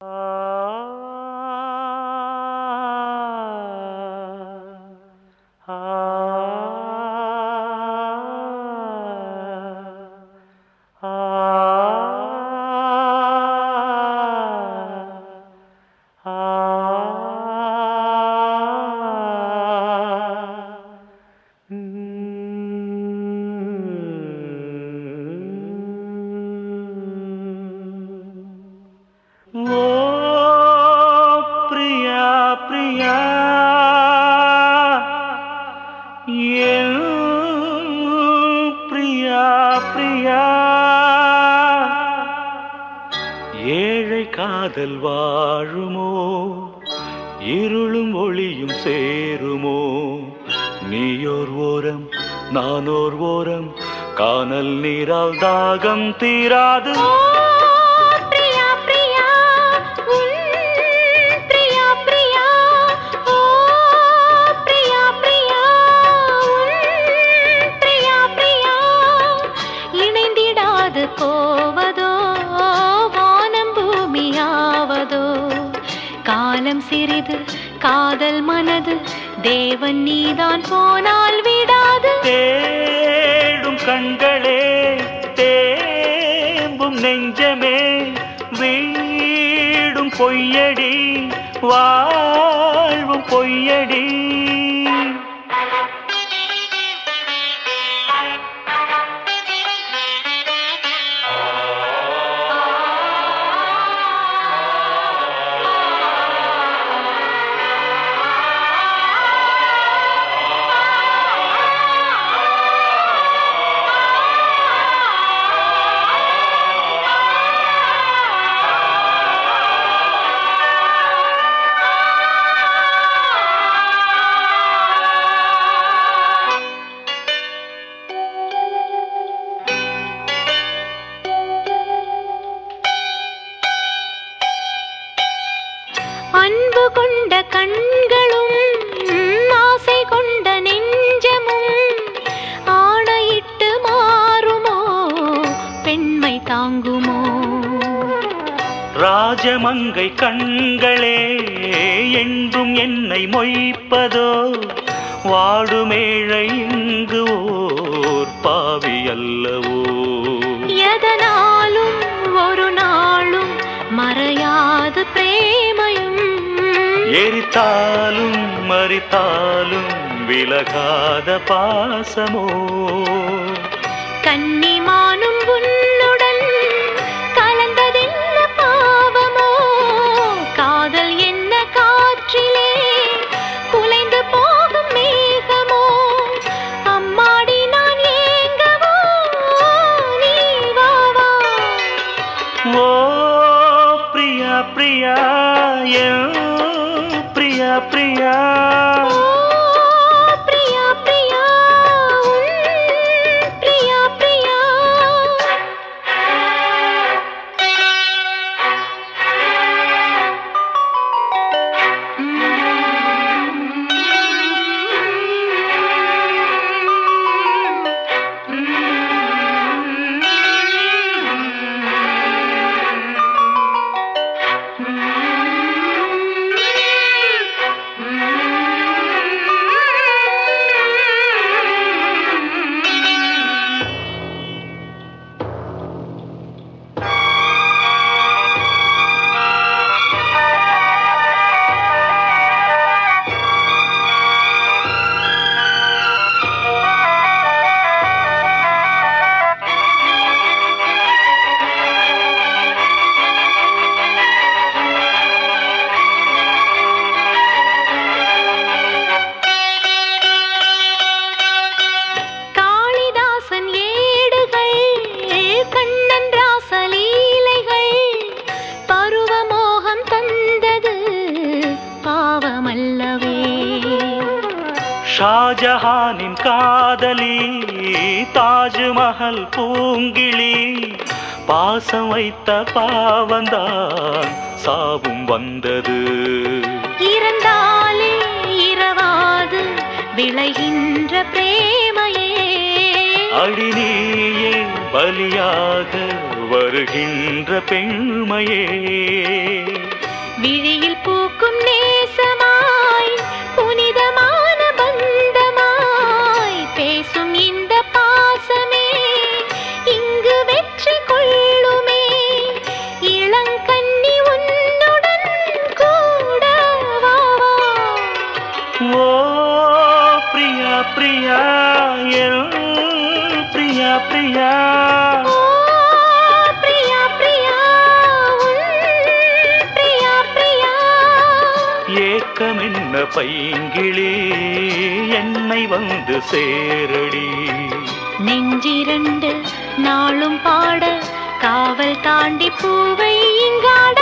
Uh... காதல் வாழுமோ? இருளும் ஒளியும் சேருமோ? நீயோர் ஓரம் நானோர் ஓரம் காணல் நீரால் தாகம் தீராது. காலம் சிறிது காதல் மனது தேவன் நீதான் போனால் விடாது. தேடும் கண்களே தேம்பும் நெஞ்சமே வீடும் பொய்யடி வாழ்வும் பொய்யடி. ராஜமங்கை கண்களே என்றும் என்னை மொய்ப்பதோ? வாடுமேழை இங்கு ஓர் பாவி அல்லவோ? எதனாலும் ஒரு நாளும் மறையாது பிரேமையும். எரித்தாலும் மறித்தாலும் விலகாத பாசமோ? கன்னிமானும் உன்னுடன் ஷாஜஹானின் காதலி தாஜ்மஹல் பூங்கிழி பாசம் வைத்த பாவந்தான் சாவும் வந்தது. இருந்தாலே இரவாது விளைகின்ற பிரேமையே. அடினியே பலியாக வருகின்ற பெண்மையே. விழியில் பூ பைங்கிளி என்னை வந்து சேரடி. நெஞ்சிரண்டு நாளும் பாட காவல் தாண்டி பூவை இங்காட